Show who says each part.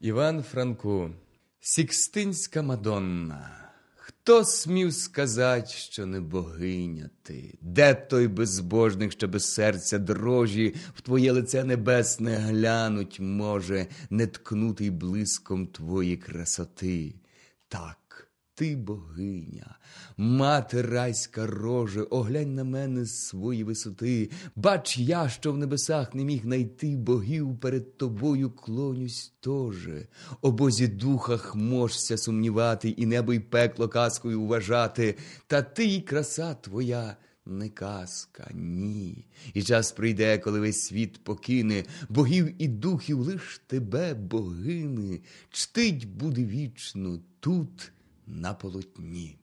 Speaker 1: Іван Франко, Сікстинська Мадонна. Хто смів сказать, що не богиня ти? Де той безбожник, що без серця дрожі в твоє лице небесне глянуть може, не ткнутий блиском твої красоти? Так. Ти богиня, мати райська роже, оглянь на мене з свої висоти. Бач я, що в небесах не міг найти богів, перед тобою клонюсь тоже. О Бозі духах можся сумнівати, і небо й пекло казкою вважати, та ти й краса твоя. Не казка, ні. І час прийде, коли весь світ покине богів і духів, лиш тебе, богини, чтить буде вічно тут на полотні.